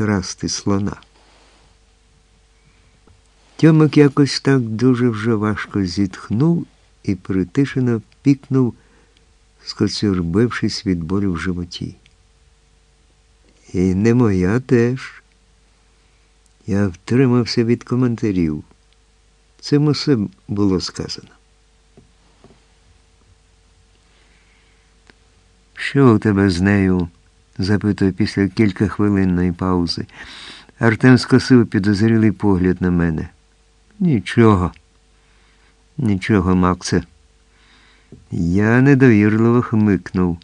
красти слона. Тьомик якось так дуже вже важко зітхнув і притишено пікнув, скоцюрбившись від болю в животі. І не моя теж. Я втримався від коментарів. Цим усе було сказано. Що у тебе з нею? Запитує після кількахвилинної паузи. Артем скосив підозрілий погляд на мене. Нічого. Нічого, Максе. Я недовірливо хмикнув.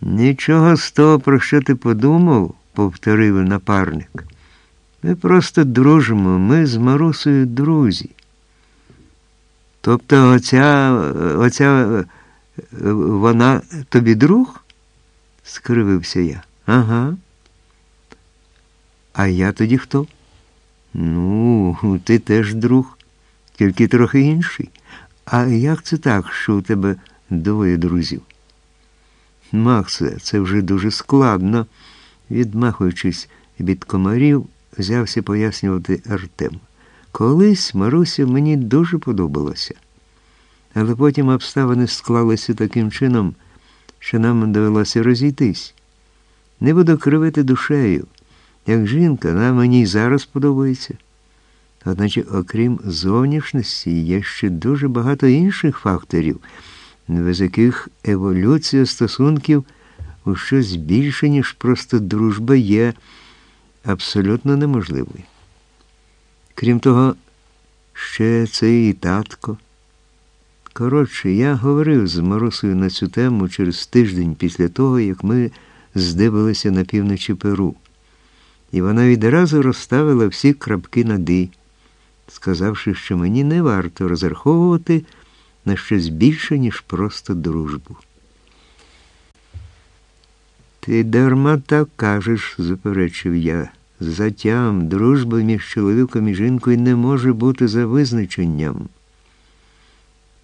Нічого з того, про що ти подумав, повторив напарник. Ми просто дружимо, ми з Марусею друзі. Тобто оця, оця вона тобі друг? Скривився я. Ага. А я тоді хто? Ну, ти теж друг, тільки трохи інший. А як це так, що у тебе двоє друзів? Максе, це вже дуже складно, відмахуючись від комарів, взявся пояснювати Артем. Колись Маруся мені дуже подобалася. Але потім обставини склалися таким чином, що нам довелося розійтись. Не буду кривити душею. Як жінка, вона мені й зараз подобається. Одначе, окрім зовнішності, є ще дуже багато інших факторів, без яких еволюція стосунків у щось більше, ніж просто дружба є абсолютно неможливою. Крім того, ще це і татко. Коротше, я говорив з Марусою на цю тему через тиждень після того, як ми здивилися на півночі Перу. І вона відразу розставила всі крапки на «ди», сказавши, що мені не варто розраховувати на щось більше, ніж просто дружбу. Ти дарма так кажеш, заперечив я. Затям дружба між чоловіком і жінкою не може бути за визначенням.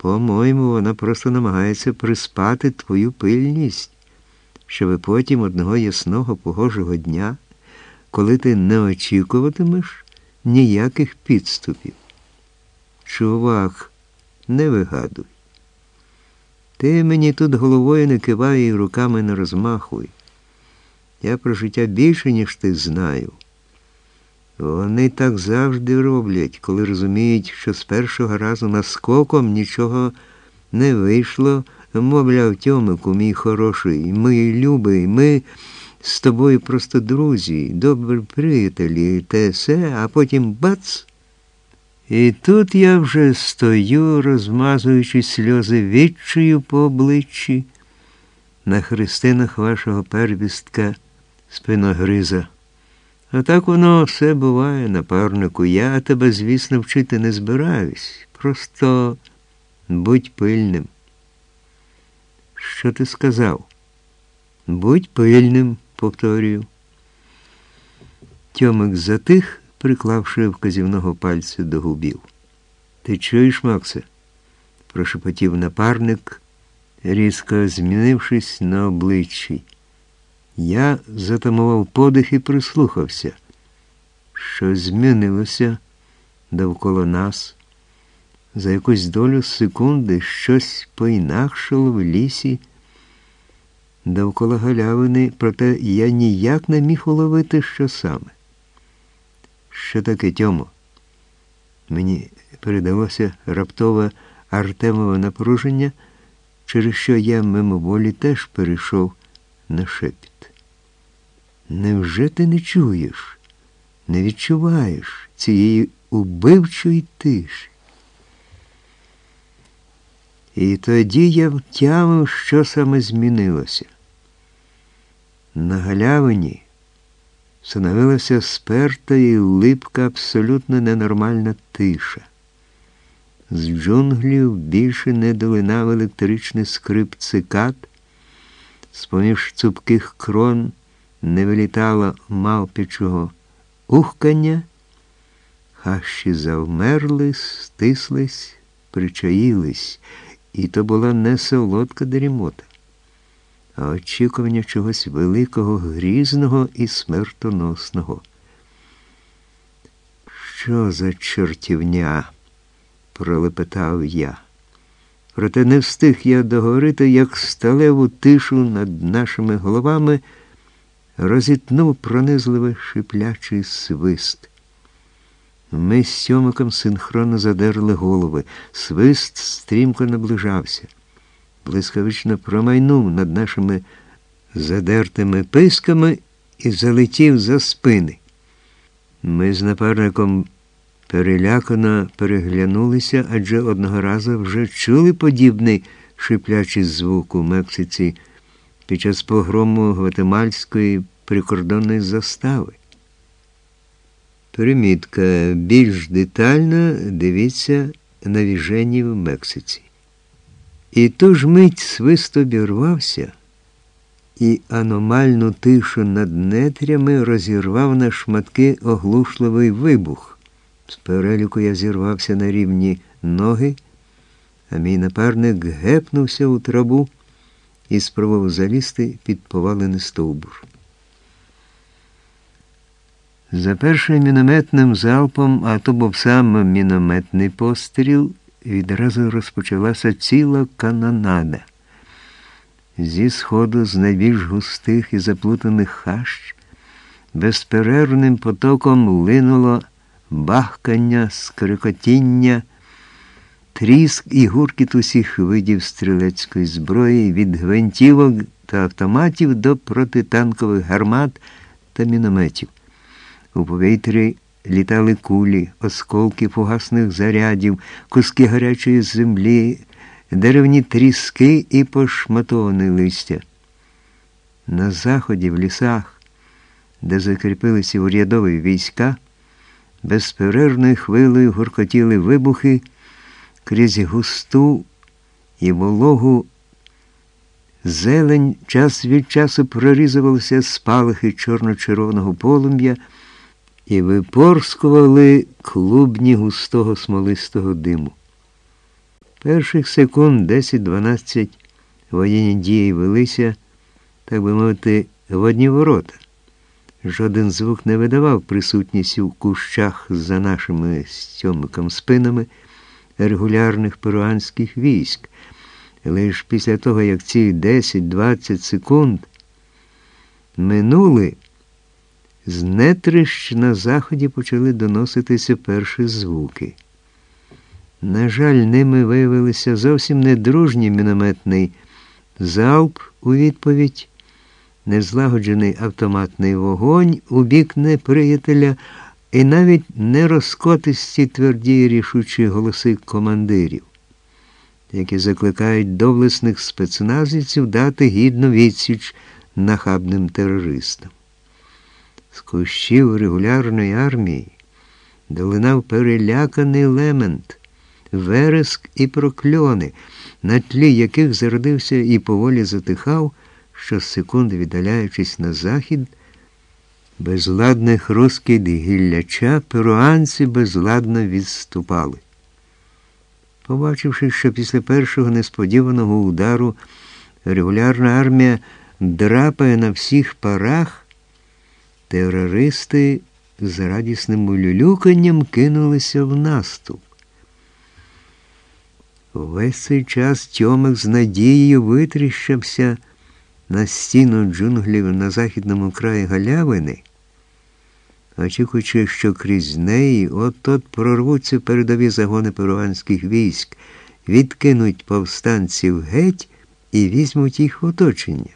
По-моєму, вона просто намагається приспати твою пильність, щоби потім одного ясного погожого дня, коли ти не очікуватимеш ніяких підступів. Чувак, не вигадуй. Ти мені тут головою не кивай і руками не розмахуй. Я про життя більше, ніж ти знаю. Вони так завжди роблять, коли розуміють, що з першого разу наскоком нічого не вийшло, мовляв, Тьомику, мій хороший, мій любий, ми з тобою просто друзі, добрі приятелі, те все, а потім бац. І тут я вже стою, розмазуючи сльози відчую по обличчі на хрестинах вашого первістка спиногриза. А так воно все буває, напарнику. Я тебе, звісно, вчити не збираюсь. Просто будь пильним. Що ти сказав? Будь пильним, повторюю. Тьомик затих, приклавши вказівного пальця до губів. Ти чуєш, Максе? прошепотів напарник, різко змінившись на обличчі. Я затамував подих і прислухався. Що змінилося довкола нас. За якусь долю секунди щось поінакшило в лісі довкола галявини, проте я ніяк не міг уловити, що саме. Що таке Тьомо? Мені передалося раптове Артемове напруження, через що я мимоволі теж перейшов на шепіт. Невже ти не чуєш, не відчуваєш цієї убивчої тиші? І тоді я втямив, що саме змінилося. На галявині становилася сперта і липка абсолютно ненормальна тиша. З джунглів більше не долинав електричний скрип цикад, з поміж цупких крон не вилітало мавпічого ухкання, хащі завмерли, стислись, причаїлись, і то була не солодка дрімота, а очікування чогось великого, грізного і смертоносного. Що за чортівня? пролепетав я. Проте не встиг я договорити, як сталеву тишу над нашими головами розітнув пронизливий шиплячий свист. Ми з сьомиком синхронно задерли голови. Свист стрімко наближався. Блискавично промайнув над нашими задертими писками і залетів за спини. Ми з напарником перелякано переглянулися, адже одного разу вже чули подібний шиплячий звук у Мексиці під час погрому Гватемальської прикордонної застави. Примітка більш детально дивіться на віжені в Мексиці. І ту ж мить свист обірвався, і аномальну тишу над нетрями розірвав на шматки оглушливий вибух. З переліку я зірвався на рівні ноги, а мій напарник гепнувся у траву і спробував залізти під повалений стовбур. За першим мінометним залпом, а то був сам мінометний постріл, відразу розпочалася ціла канонада. Зі сходу з найбільш густих і заплутаних хащ безперервним потоком линуло бахкання, скрикотіння, тріск і гуркіт усіх видів стрілецької зброї від гвинтівок та автоматів до протитанкових гармат та мінометів. У повітрі літали кулі, осколки фугасних зарядів, куски гарячої землі, деревні тріски і пошматоване листя. На заході, в лісах, де закріпилися урядові війська, безперервною хвилею гуркотіли вибухи крізь густу і вологу. Зелень час від часу прорізувалися спалахи чорно-червоного полум'я і випорскували клубні густого смолистого диму. Перших секунд 10-12 воєнні дії велися, так би мовити, в одні ворота. Жоден звук не видавав присутність у кущах за нашими стьомиком спинами регулярних перуанських військ. Лише після того, як ці 10-20 секунд минули, з нетрищ на заході почали доноситися перші звуки. На жаль, ними виявилися зовсім недружній мінометний залп у відповідь, незлагоджений автоматний вогонь у бік неприятеля і навіть не розкотисті тверді рішучі голоси командирів, які закликають доблесних спецназівців дати гідну відсіч нахабним терористам. З кущів регулярної армії долинав переляканий лемент, вереск і прокльони, на тлі яких зародився і поволі затихав, що секунди віддаляючись на захід, безладний хрускіт гілляча перуанці безладно відступали. Побачивши, що після першого несподіваного удару регулярна армія драпає на всіх парах, Терористи з радісним улюлюканням кинулися в наступ. Весь цей час Тьомик з надією витріщався на стіну джунглів на західному краї галявини, очікуючи, що крізь неї от-от прорвуться передові загони перуанських військ, відкинуть повстанців геть і візьмуть їх в оточення.